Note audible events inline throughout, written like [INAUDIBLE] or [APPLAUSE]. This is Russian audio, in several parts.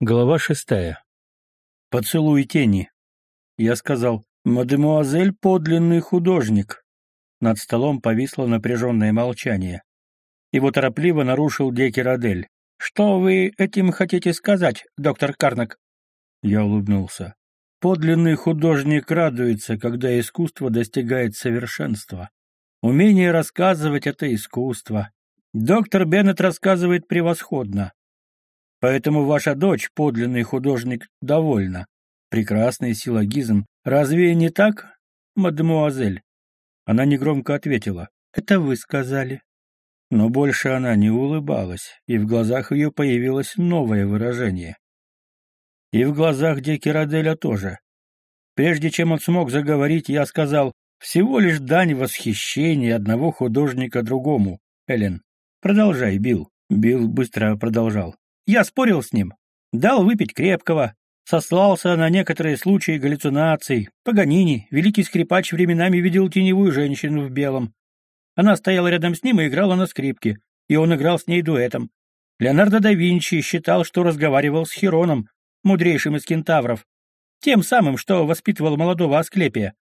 Глава шестая. «Поцелуй тени». Я сказал, «Мадемуазель — подлинный художник». Над столом повисло напряженное молчание. Его торопливо нарушил Декерадель. «Что вы этим хотите сказать, доктор Карнак?» Я улыбнулся. «Подлинный художник радуется, когда искусство достигает совершенства. Умение рассказывать — это искусство. Доктор Беннет рассказывает превосходно. Поэтому ваша дочь, подлинный художник, довольна. Прекрасный силлогизм. Разве не так, мадемуазель? Она негромко ответила. Это вы сказали. Но больше она не улыбалась, и в глазах ее появилось новое выражение. И в глазах Декираделя тоже. Прежде чем он смог заговорить, я сказал, всего лишь дань восхищения одного художника другому. Эллен, продолжай, Билл. Билл быстро продолжал. Я спорил с ним, дал выпить крепкого, сослался на некоторые случаи галлюцинаций. Паганини, великий скрипач, временами видел теневую женщину в белом. Она стояла рядом с ним и играла на скрипке, и он играл с ней дуэтом. Леонардо да Винчи считал, что разговаривал с Хироном, мудрейшим из кентавров, тем самым, что воспитывал молодого Асклепия.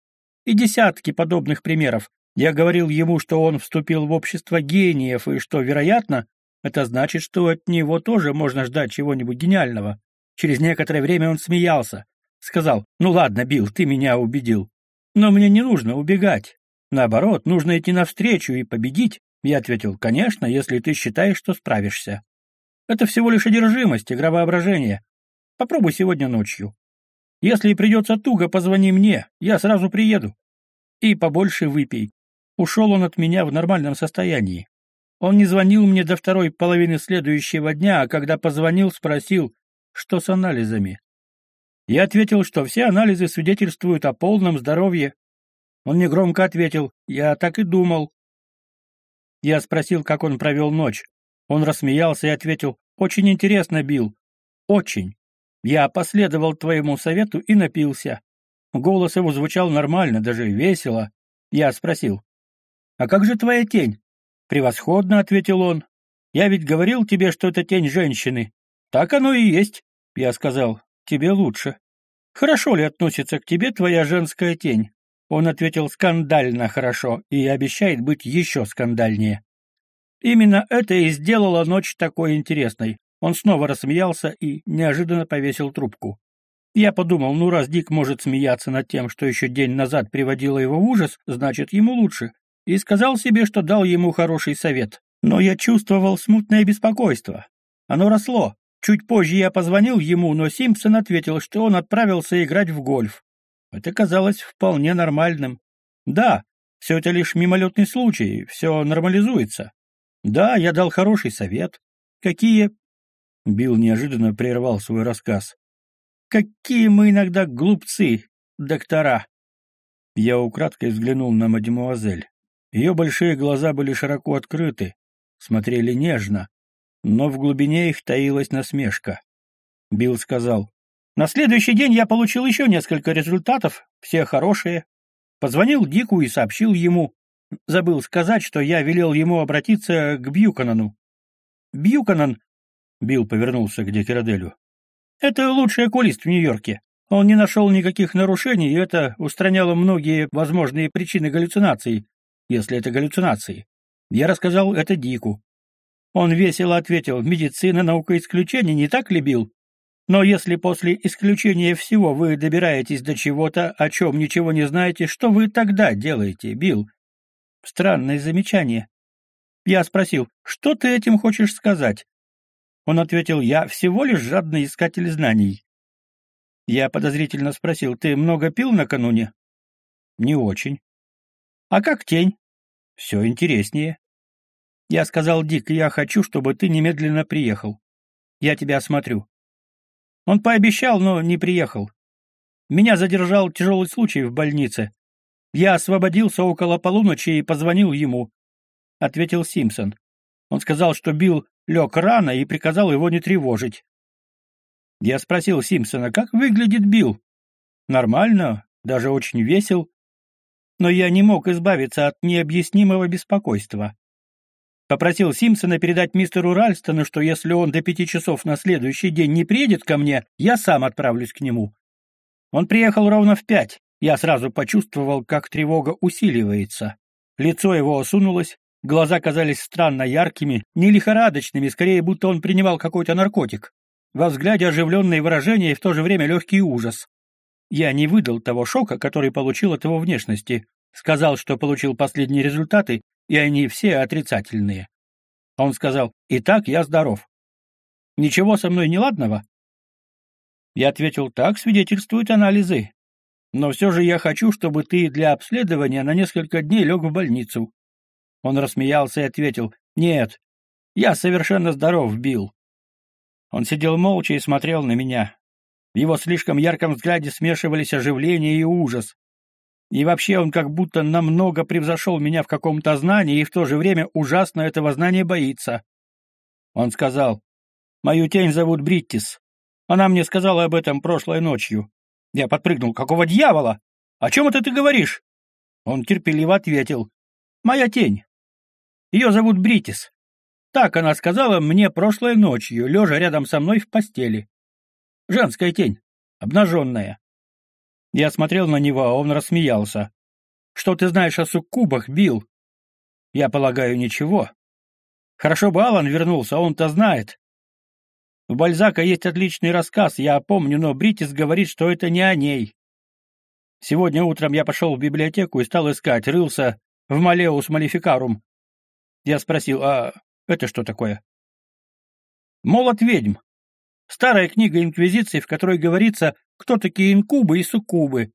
И десятки подобных примеров. Я говорил ему, что он вступил в общество гениев и что, вероятно, это значит, что от него тоже можно ждать чего-нибудь гениального. Через некоторое время он смеялся. Сказал, ну ладно, Билл, ты меня убедил. Но мне не нужно убегать. Наоборот, нужно идти навстречу и победить. Я ответил, конечно, если ты считаешь, что справишься. Это всего лишь одержимость, игра воображения. Попробуй сегодня ночью. Если придется туго, позвони мне, я сразу приеду. И побольше выпей. Ушел он от меня в нормальном состоянии. Он не звонил мне до второй половины следующего дня, а когда позвонил, спросил, что с анализами. Я ответил, что все анализы свидетельствуют о полном здоровье. Он негромко ответил, я так и думал. Я спросил, как он провел ночь. Он рассмеялся и ответил, очень интересно, Билл, очень. Я последовал твоему совету и напился. Голос его звучал нормально, даже весело. Я спросил, а как же твоя тень? «Превосходно», — ответил он. «Я ведь говорил тебе, что это тень женщины». «Так оно и есть», — я сказал. «Тебе лучше». «Хорошо ли относится к тебе твоя женская тень?» Он ответил скандально хорошо и обещает быть еще скандальнее. Именно это и сделало ночь такой интересной. Он снова рассмеялся и неожиданно повесил трубку. Я подумал, ну раз Дик может смеяться над тем, что еще день назад приводило его в ужас, значит, ему лучше и сказал себе, что дал ему хороший совет. Но я чувствовал смутное беспокойство. Оно росло. Чуть позже я позвонил ему, но Симпсон ответил, что он отправился играть в гольф. Это казалось вполне нормальным. Да, все это лишь мимолетный случай, все нормализуется. Да, я дал хороший совет. Какие... Билл неожиданно прервал свой рассказ. Какие мы иногда глупцы, доктора. Я украдкой взглянул на мадемуазель. Ее большие глаза были широко открыты, смотрели нежно, но в глубине их таилась насмешка. Билл сказал, «На следующий день я получил еще несколько результатов, все хорошие. Позвонил Дику и сообщил ему. Забыл сказать, что я велел ему обратиться к Бьюканану. Бьюканан...» Билл повернулся к Декераделю. «Это лучший окулист в Нью-Йорке. Он не нашел никаких нарушений, и это устраняло многие возможные причины галлюцинаций, если это галлюцинации. Я рассказал это Дику. Он весело ответил, медицина — наука исключения, не так ли, Билл? Но если после исключения всего вы добираетесь до чего-то, о чем ничего не знаете, что вы тогда делаете, Билл? Странное замечание. Я спросил, что ты этим хочешь сказать? Он ответил, я всего лишь жадный искатель знаний. Я подозрительно спросил, ты много пил накануне? Не очень. А как тень? Все интереснее. Я сказал, Дик, я хочу, чтобы ты немедленно приехал. Я тебя осмотрю. Он пообещал, но не приехал. Меня задержал тяжелый случай в больнице. Я освободился около полуночи и позвонил ему. Ответил Симпсон. Он сказал, что Билл лег рано и приказал его не тревожить. Я спросил Симпсона, как выглядит Билл. Нормально, даже очень весел но я не мог избавиться от необъяснимого беспокойства. Попросил Симпсона передать мистеру Ральстону, что если он до пяти часов на следующий день не приедет ко мне, я сам отправлюсь к нему. Он приехал ровно в пять. Я сразу почувствовал, как тревога усиливается. Лицо его осунулось, глаза казались странно яркими, не лихорадочными, скорее будто он принимал какой-то наркотик. Во взгляде оживленное выражение и в то же время легкий ужас. Я не выдал того шока, который получил от его внешности. Сказал, что получил последние результаты, и они все отрицательные. Он сказал, «Итак, я здоров». «Ничего со мной неладного?» Я ответил, «Так свидетельствуют анализы. Но все же я хочу, чтобы ты для обследования на несколько дней лег в больницу». Он рассмеялся и ответил, «Нет, я совершенно здоров, Билл». Он сидел молча и смотрел на меня. В его слишком ярком взгляде смешивались оживление и ужас. И вообще он как будто намного превзошел меня в каком-то знании и в то же время ужасно этого знания боится. Он сказал, «Мою тень зовут Бриттис. Она мне сказала об этом прошлой ночью». Я подпрыгнул, «Какого дьявола? О чем это ты говоришь?» Он терпеливо ответил, «Моя тень. Ее зовут Бриттис. Так она сказала мне прошлой ночью, лежа рядом со мной в постели. Женская тень, обнаженная. Я смотрел на него, а он рассмеялся. «Что ты знаешь о суккубах, Билл?» «Я полагаю, ничего. Хорошо бы Алан вернулся, он-то знает. У Бальзака есть отличный рассказ, я помню, но Бритис говорит, что это не о ней. Сегодня утром я пошел в библиотеку и стал искать, рылся в Малеус Малификарум. Я спросил, а это что такое? Молот ведьм. Старая книга Инквизиции, в которой говорится, кто такие инкубы и суккубы,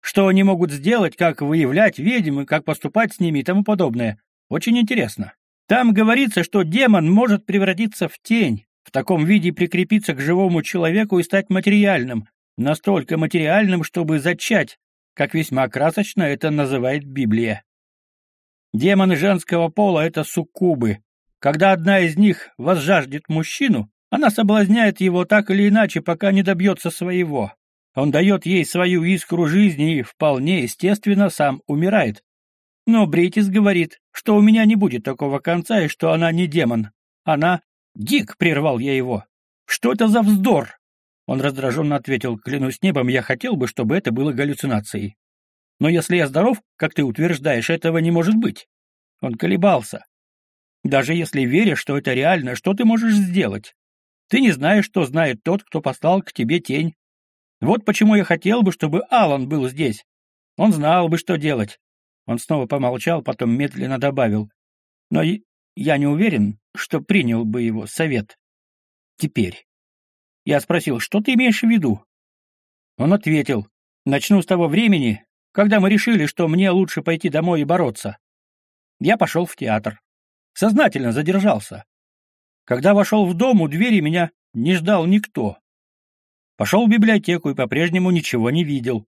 что они могут сделать, как выявлять ведьм как поступать с ними и тому подобное. Очень интересно. Там говорится, что демон может превратиться в тень, в таком виде прикрепиться к живому человеку и стать материальным, настолько материальным, чтобы зачать, как весьма красочно это называет Библия. Демоны женского пола — это суккубы. Когда одна из них возжаждет мужчину, она соблазняет его так или иначе, пока не добьется своего. Он дает ей свою искру жизни и, вполне естественно, сам умирает. Но Бритис говорит, что у меня не будет такого конца и что она не демон. Она... Дик, прервал я его. Что это за вздор? Он раздраженно ответил, клянусь небом, я хотел бы, чтобы это было галлюцинацией. Но если я здоров, как ты утверждаешь, этого не может быть. Он колебался. Даже если веришь, что это реально, что ты можешь сделать? Ты не знаешь, что знает тот, кто послал к тебе тень. Вот почему я хотел бы, чтобы Алан был здесь. Он знал бы, что делать. Он снова помолчал, потом медленно добавил. Но я не уверен, что принял бы его совет. Теперь. Я спросил, что ты имеешь в виду? Он ответил, начну с того времени, когда мы решили, что мне лучше пойти домой и бороться. Я пошел в театр. Сознательно задержался. Когда вошел в дом, у двери меня не ждал никто. Пошел в библиотеку и по-прежнему ничего не видел.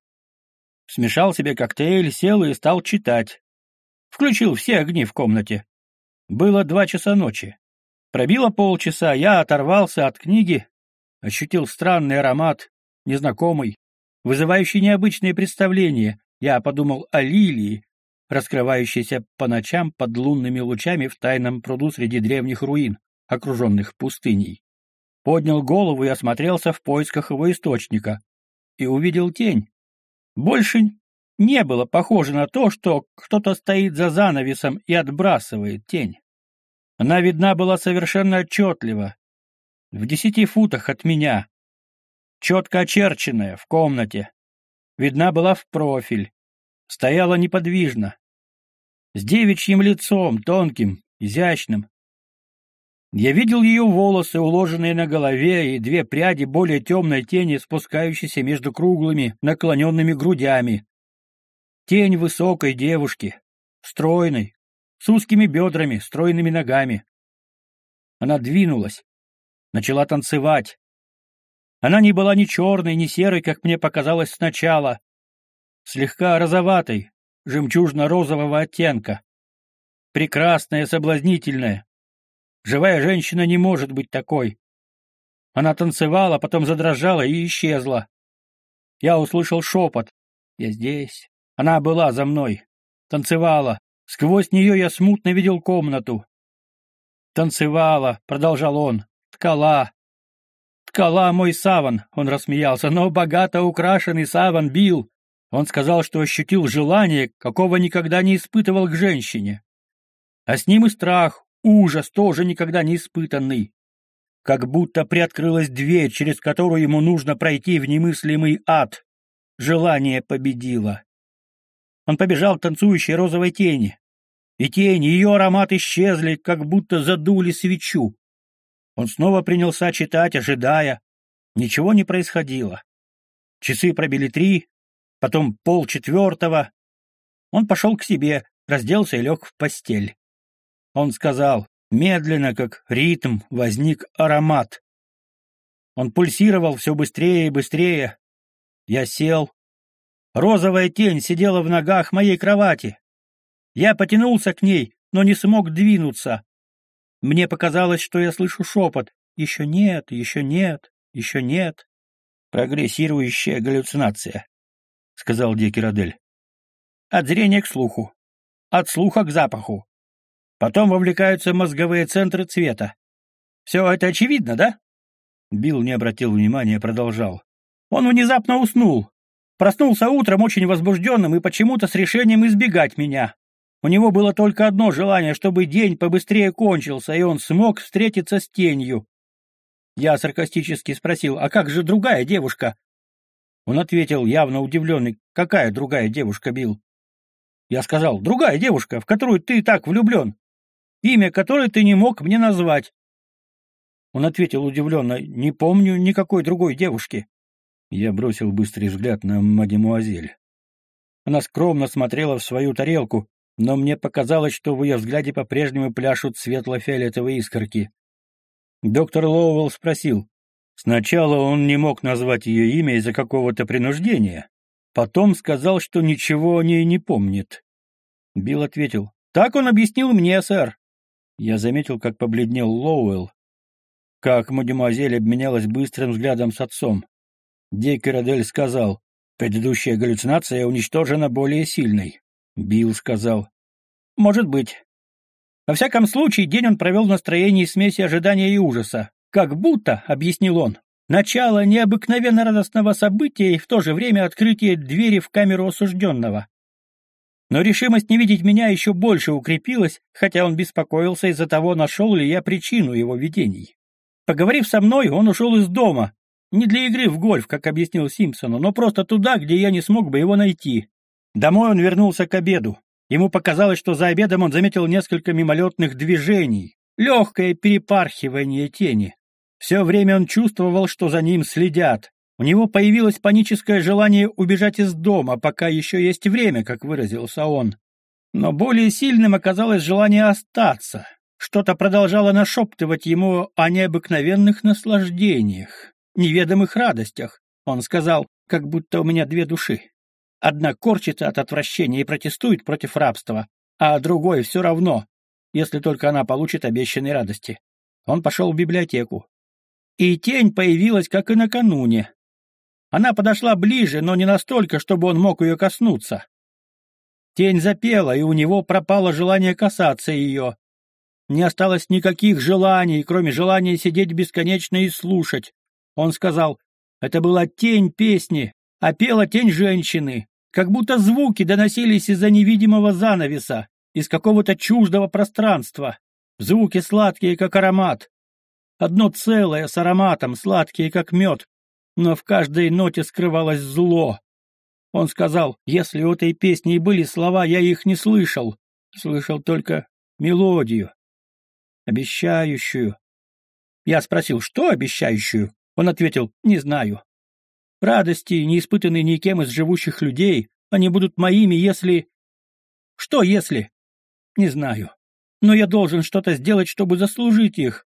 Смешал себе коктейль, сел и стал читать. Включил все огни в комнате. Было два часа ночи. Пробило полчаса, я оторвался от книги, ощутил странный аромат, незнакомый, вызывающий необычные представления. Я подумал о лилии, раскрывающейся по ночам под лунными лучами в тайном пруду среди древних руин окруженных пустыней. Поднял голову и осмотрелся в поисках его источника. И увидел тень. Больше не было похоже на то, что кто-то стоит за занавесом и отбрасывает тень. Она видна была совершенно отчетливо. В десяти футах от меня. Четко очерченная, в комнате. Видна была в профиль. Стояла неподвижно. С девичьим лицом, тонким, изящным, я видел ее волосы, уложенные на голове, и две пряди более темной тени, спускающиеся между круглыми, наклоненными грудями. Тень высокой девушки, стройной, с узкими бедрами, стройными ногами. Она двинулась, начала танцевать. Она не была ни черной, ни серой, как мне показалось сначала, слегка розоватой, жемчужно-розового оттенка. Прекрасная, соблазнительная, Живая женщина не может быть такой. Она танцевала, потом задрожала и исчезла. Я услышал шепот. Я здесь. Она была за мной. Танцевала. Сквозь нее я смутно видел комнату. Танцевала, продолжал он, ткала. Ткала мой саван, он рассмеялся, но богато украшенный саван бил. Он сказал, что ощутил желание, какого никогда не испытывал к женщине. А с ним и страх, ужас, тоже никогда не испытанный. Как будто приоткрылась дверь, через которую ему нужно пройти в немыслимый ад. Желание победило. Он побежал к танцующей розовой тени. И тени, ее аромат исчезли, как будто задули свечу. Он снова принялся читать, ожидая. Ничего не происходило. Часы пробили три, потом пол четвертого. Он пошел к себе, разделся и лег в постель. Он сказал, медленно, как ритм, возник аромат. Он пульсировал все быстрее и быстрее. Я сел. Розовая тень сидела в ногах моей кровати. Я потянулся к ней, но не смог двинуться. Мне показалось, что я слышу шепот. Еще нет, еще нет, еще нет. Прогрессирующая галлюцинация, — сказал Декирадель. От зрения к слуху, от слуха к запаху. Потом вовлекаются мозговые центры цвета. Все это очевидно, да? Билл не обратил внимания, продолжал. Он внезапно уснул. Проснулся утром очень возбужденным и почему-то с решением избегать меня. У него было только одно желание, чтобы день побыстрее кончился, и он смог встретиться с тенью. Я саркастически спросил, а как же другая девушка? Он ответил, явно удивленный, какая другая девушка, Билл? Я сказал, другая девушка, в которую ты так влюблен имя которой ты не мог мне назвать. Он ответил удивленно, не помню никакой другой девушки. Я бросил быстрый взгляд на мадемуазель. Она скромно смотрела в свою тарелку, но мне показалось, что в ее взгляде по-прежнему пляшут светло-фиолетовые искорки. Доктор Лоуэлл спросил. Сначала он не мог назвать ее имя из-за какого-то принуждения. Потом сказал, что ничего о ней не помнит. Билл ответил. «Так он объяснил мне, сэр. Я заметил, как побледнел Лоуэлл, как мадемуазель обменялась быстрым взглядом с отцом. Декерадель сказал, предыдущая галлюцинация уничтожена более сильной. Билл сказал, может быть. Во всяком случае, день он провел в настроении смеси ожидания и ужаса. Как будто, — объяснил он, — начало необыкновенно радостного события и в то же время открытие двери в камеру осужденного. Но решимость не видеть меня еще больше укрепилась, хотя он беспокоился из-за того, нашел ли я причину его видений. Поговорив со мной, он ушел из дома. Не для игры в гольф, как объяснил Симпсону, но просто туда, где я не смог бы его найти. Домой он вернулся к обеду. Ему показалось, что за обедом он заметил несколько мимолетных движений, легкое перепархивание тени. Все время он чувствовал, что за ним следят, у него появилось паническое желание убежать из дома, пока еще есть время, как выразился он. Но более сильным оказалось желание остаться. Что-то продолжало нашептывать ему о необыкновенных наслаждениях, неведомых радостях. Он сказал, как будто у меня две души. Одна корчится от отвращения и протестует против рабства, а другой все равно, если только она получит обещанной радости. Он пошел в библиотеку. И тень появилась, как и накануне, она подошла ближе, но не настолько, чтобы он мог ее коснуться. Тень запела, и у него пропало желание касаться ее. Не осталось никаких желаний, кроме желания сидеть бесконечно и слушать. Он сказал, это была тень песни, а пела тень женщины, как будто звуки доносились из-за невидимого занавеса, из какого-то чуждого пространства. Звуки сладкие, как аромат. Одно целое с ароматом, сладкие, как мед, но в каждой ноте скрывалось зло. Он сказал, если у этой песни и были слова, я их не слышал, слышал только мелодию, обещающую. Я спросил, что обещающую? Он ответил, не знаю. Радости, не испытанные никем из живущих людей, они будут моими, если... Что если? Не знаю. Но я должен что-то сделать, чтобы заслужить их.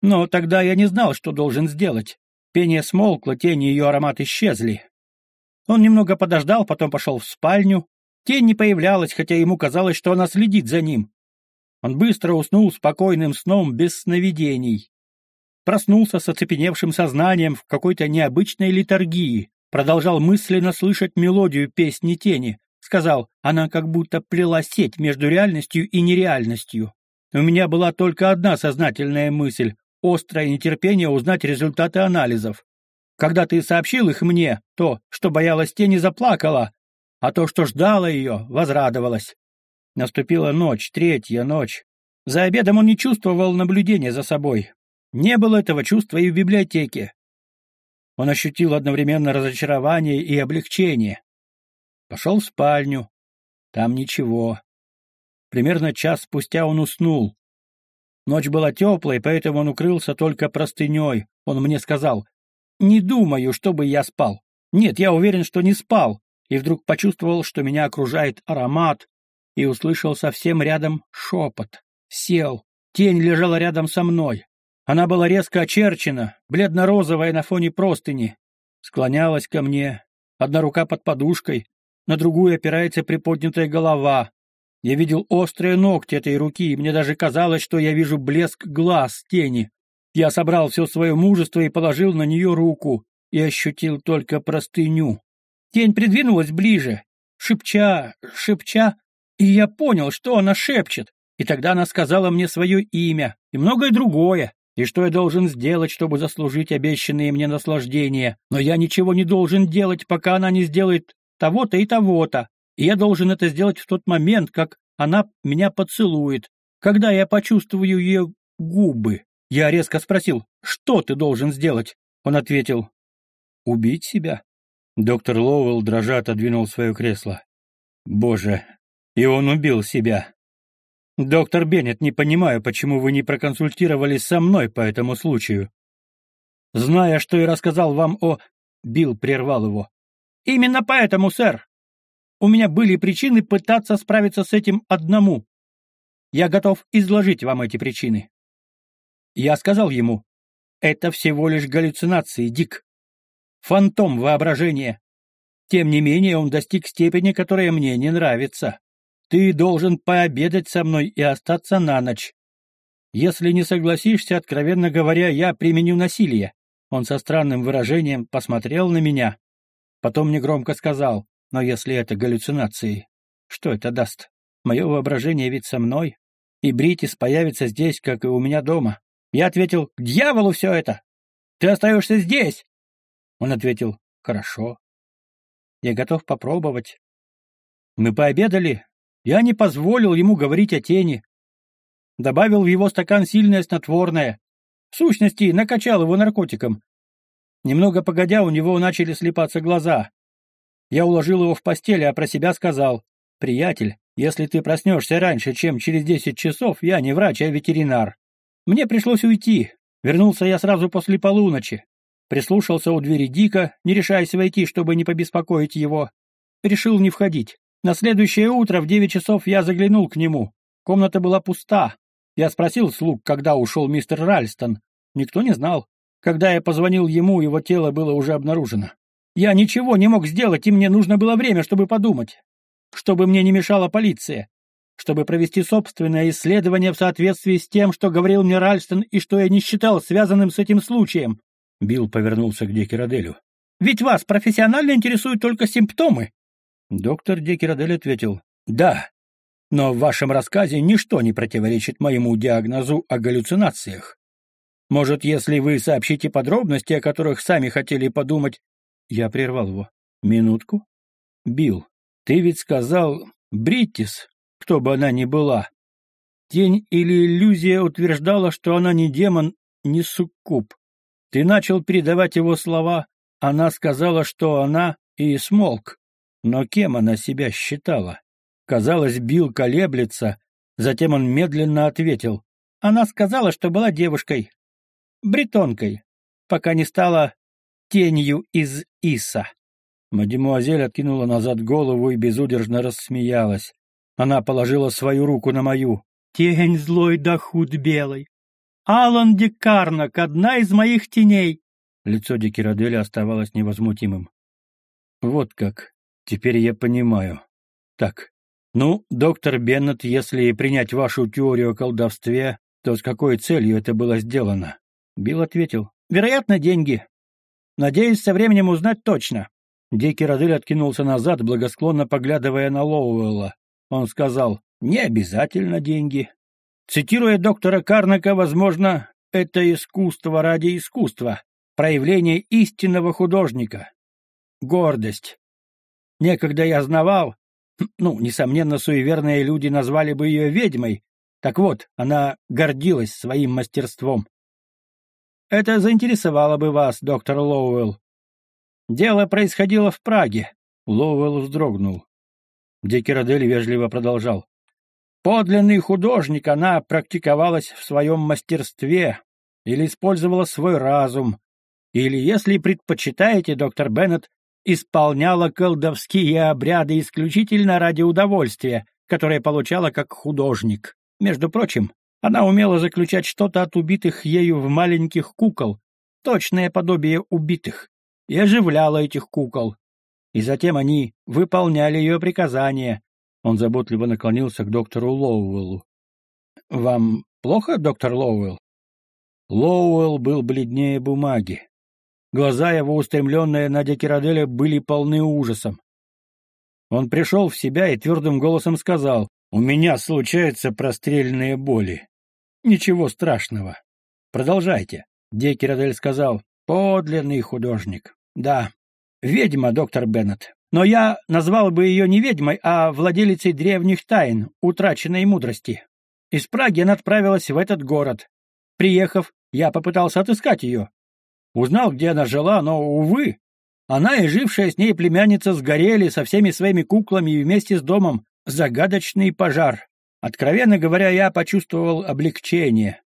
Но тогда я не знал, что должен сделать. Пение смолкло, тени ее аромат исчезли. Он немного подождал, потом пошел в спальню. Тень не появлялась, хотя ему казалось, что она следит за ним. Он быстро уснул спокойным сном, без сновидений. Проснулся с оцепеневшим сознанием в какой-то необычной литургии, продолжал мысленно слышать мелодию песни тени. Сказал, она как будто плела сеть между реальностью и нереальностью. У меня была только одна сознательная мысль — острое нетерпение узнать результаты анализов. Когда ты сообщил их мне, то, что боялась тени, заплакала, а то, что ждала ее, возрадовалась. Наступила ночь, третья ночь. За обедом он не чувствовал наблюдения за собой. Не было этого чувства и в библиотеке. Он ощутил одновременно разочарование и облегчение. Пошел в спальню. Там ничего. Примерно час спустя он уснул. Ночь была теплой, поэтому он укрылся только простыней. Он мне сказал, «Не думаю, чтобы я спал. Нет, я уверен, что не спал». И вдруг почувствовал, что меня окружает аромат, и услышал совсем рядом шепот. Сел. Тень лежала рядом со мной. Она была резко очерчена, бледно-розовая на фоне простыни. Склонялась ко мне. Одна рука под подушкой, на другую опирается приподнятая голова. Я видел острые ногти этой руки, и мне даже казалось, что я вижу блеск глаз тени. Я собрал все свое мужество и положил на нее руку, и ощутил только простыню. Тень придвинулась ближе, шепча, шепча, и я понял, что она шепчет. И тогда она сказала мне свое имя и многое другое, и что я должен сделать, чтобы заслужить обещанные мне наслаждения. Но я ничего не должен делать, пока она не сделает того-то и того-то. И я должен это сделать в тот момент, как она меня поцелует, когда я почувствую ее губы. Я резко спросил, что ты должен сделать? Он ответил, убить себя. Доктор Лоуэлл дрожа отодвинул свое кресло. Боже, и он убил себя. Доктор Беннет, не понимаю, почему вы не проконсультировались со мной по этому случаю. Зная, что я рассказал вам о... Билл прервал его. Именно поэтому, сэр. У меня были причины пытаться справиться с этим одному. Я готов изложить вам эти причины. Я сказал ему, это всего лишь галлюцинации, Дик. Фантом воображения. Тем не менее, он достиг степени, которая мне не нравится. Ты должен пообедать со мной и остаться на ночь. Если не согласишься, откровенно говоря, я применю насилие. Он со странным выражением посмотрел на меня. Потом негромко сказал, но если это галлюцинации, что это даст? Мое воображение ведь со мной, и Бритис появится здесь, как и у меня дома. Я ответил, к дьяволу все это! Ты остаешься здесь! Он ответил, хорошо. Я готов попробовать. Мы пообедали, я не позволил ему говорить о тени. Добавил в его стакан сильное снотворное. В сущности, накачал его наркотиком. Немного погодя, у него начали слепаться глаза. Я уложил его в постель, а про себя сказал, «Приятель, если ты проснешься раньше, чем через десять часов, я не врач, а ветеринар». Мне пришлось уйти. Вернулся я сразу после полуночи. Прислушался у двери Дика, не решаясь войти, чтобы не побеспокоить его. Решил не входить. На следующее утро в девять часов я заглянул к нему. Комната была пуста. Я спросил слуг, когда ушел мистер Ральстон. Никто не знал. Когда я позвонил ему, его тело было уже обнаружено. Я ничего не мог сделать, и мне нужно было время, чтобы подумать. Чтобы мне не мешала полиция. Чтобы провести собственное исследование в соответствии с тем, что говорил мне Ральстон и что я не считал связанным с этим случаем. Билл повернулся к Декераделю. «Ведь вас профессионально интересуют только симптомы. Доктор Декерадель ответил, «Да, но в вашем рассказе ничто не противоречит моему диагнозу о галлюцинациях. Может, если вы сообщите подробности, о которых сами хотели подумать...» Я прервал его. «Минутку. Билл, ты ведь сказал Бриттис, кто бы она ни была. Тень или иллюзия утверждала, что она не демон, не суккуб. Ты начал передавать его слова, она сказала, что она и смолк. Но кем она себя считала? Казалось, Билл колеблется, затем он медленно ответил. Она сказала, что была девушкой, бретонкой, пока не стала тенью из Иса. Мадемуазель откинула назад голову и безудержно рассмеялась. Она положила свою руку на мою. «Тень злой да худ белый. Алан Декарнак, одна из моих теней!» Лицо Декираделя оставалось невозмутимым. «Вот как. Теперь я понимаю. Так, ну, доктор Беннет, если принять вашу теорию о колдовстве, то с какой целью это было сделано? Билл ответил. Вероятно, деньги. Надеюсь, со временем узнать точно. Дикий Родель откинулся назад, благосклонно поглядывая на Лоуэлла. Он сказал, не обязательно деньги. Цитируя доктора Карнака, возможно, это искусство ради искусства, проявление истинного художника. Гордость. Некогда я знавал, [CLEARS THROAT] ну, несомненно, суеверные люди назвали бы ее ведьмой. Так вот, она гордилась своим мастерством. Это заинтересовало бы вас, доктор Лоуэлл. Дело происходило в Праге. Лоуэлл вздрогнул. Декирадель вежливо продолжал. Подлинный художник, она практиковалась в своем мастерстве или использовала свой разум, или, если предпочитаете, доктор Беннет, исполняла колдовские обряды исключительно ради удовольствия, которое получала как художник. Между прочим, она умела заключать что-то от убитых ею в маленьких кукол, точное подобие убитых, и оживляла этих кукол. И затем они выполняли ее приказания. Он заботливо наклонился к доктору Лоуэллу. «Вам плохо, доктор Лоуэлл?» Лоуэлл был бледнее бумаги. Глаза его, устремленные на Декираделя, были полны ужасом. Он пришел в себя и твердым голосом сказал, «У меня случаются прострельные боли. Ничего страшного. Продолжайте». Декирадель сказал, «Подлинный художник. Да, ведьма, доктор Беннет. Но я назвал бы ее не ведьмой, а владелицей древних тайн, утраченной мудрости. Из Праги она отправилась в этот город. Приехав, я попытался отыскать ее, Узнал, где она жила, но, увы, она и жившая с ней племянница сгорели со всеми своими куклами и вместе с домом. Загадочный пожар. Откровенно говоря, я почувствовал облегчение.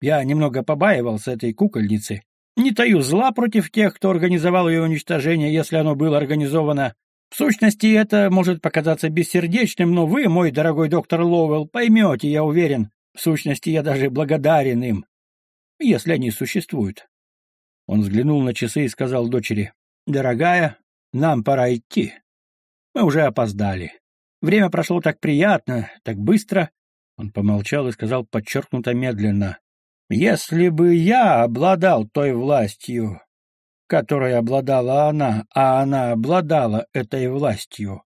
Я немного побаивался этой кукольницы. Не таю зла против тех, кто организовал ее уничтожение, если оно было организовано. В сущности, это может показаться бессердечным, но вы, мой дорогой доктор Лоуэлл, поймете, я уверен. В сущности, я даже благодарен им, если они существуют. Он взглянул на часы и сказал дочери, «Дорогая, нам пора идти. Мы уже опоздали. Время прошло так приятно, так быстро». Он помолчал и сказал подчеркнуто медленно, «Если бы я обладал той властью, которой обладала она, а она обладала этой властью,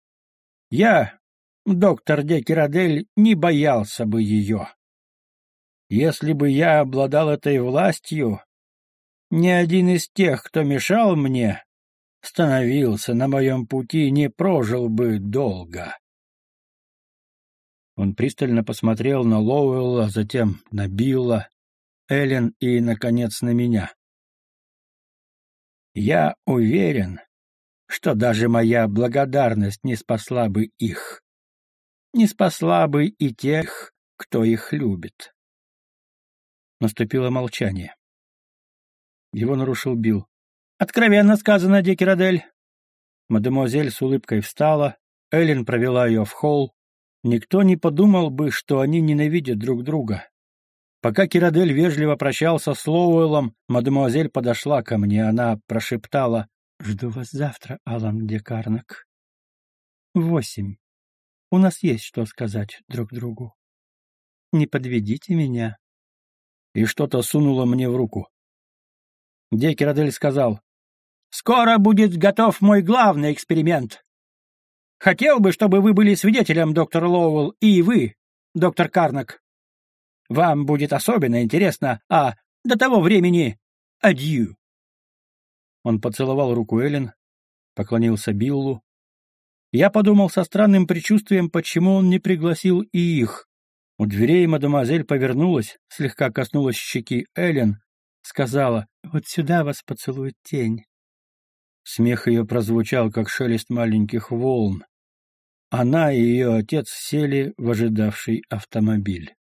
я, доктор Декерадель, не боялся бы ее. Если бы я обладал этой властью, ни один из тех, кто мешал мне, становился на моем пути, не прожил бы долго. Он пристально посмотрел на Лоуэлла, затем на Билла, Эллен и, наконец, на меня. Я уверен, что даже моя благодарность не спасла бы их, не спасла бы и тех, кто их любит. Наступило молчание. Его нарушил Билл. «Откровенно сказано, Декерадель». Мадемуазель с улыбкой встала, Эллен провела ее в холл. Никто не подумал бы, что они ненавидят друг друга. Пока Кирадель вежливо прощался с Лоуэллом, мадемуазель подошла ко мне. Она прошептала «Жду вас завтра, Алан Декарнак». «Восемь. У нас есть что сказать друг другу. Не подведите меня». И что-то сунуло мне в руку. Декерадель сказал, «Скоро будет готов мой главный эксперимент. Хотел бы, чтобы вы были свидетелем, доктор Лоуэлл, и вы, доктор Карнак. Вам будет особенно интересно, а до того времени адью». Он поцеловал руку Эллен, поклонился Биллу. Я подумал со странным предчувствием, почему он не пригласил и их. У дверей мадемуазель повернулась, слегка коснулась щеки Эллен, сказала «Вот сюда вас поцелует тень». Смех ее прозвучал, как шелест маленьких волн. Она и ее отец сели в ожидавший автомобиль.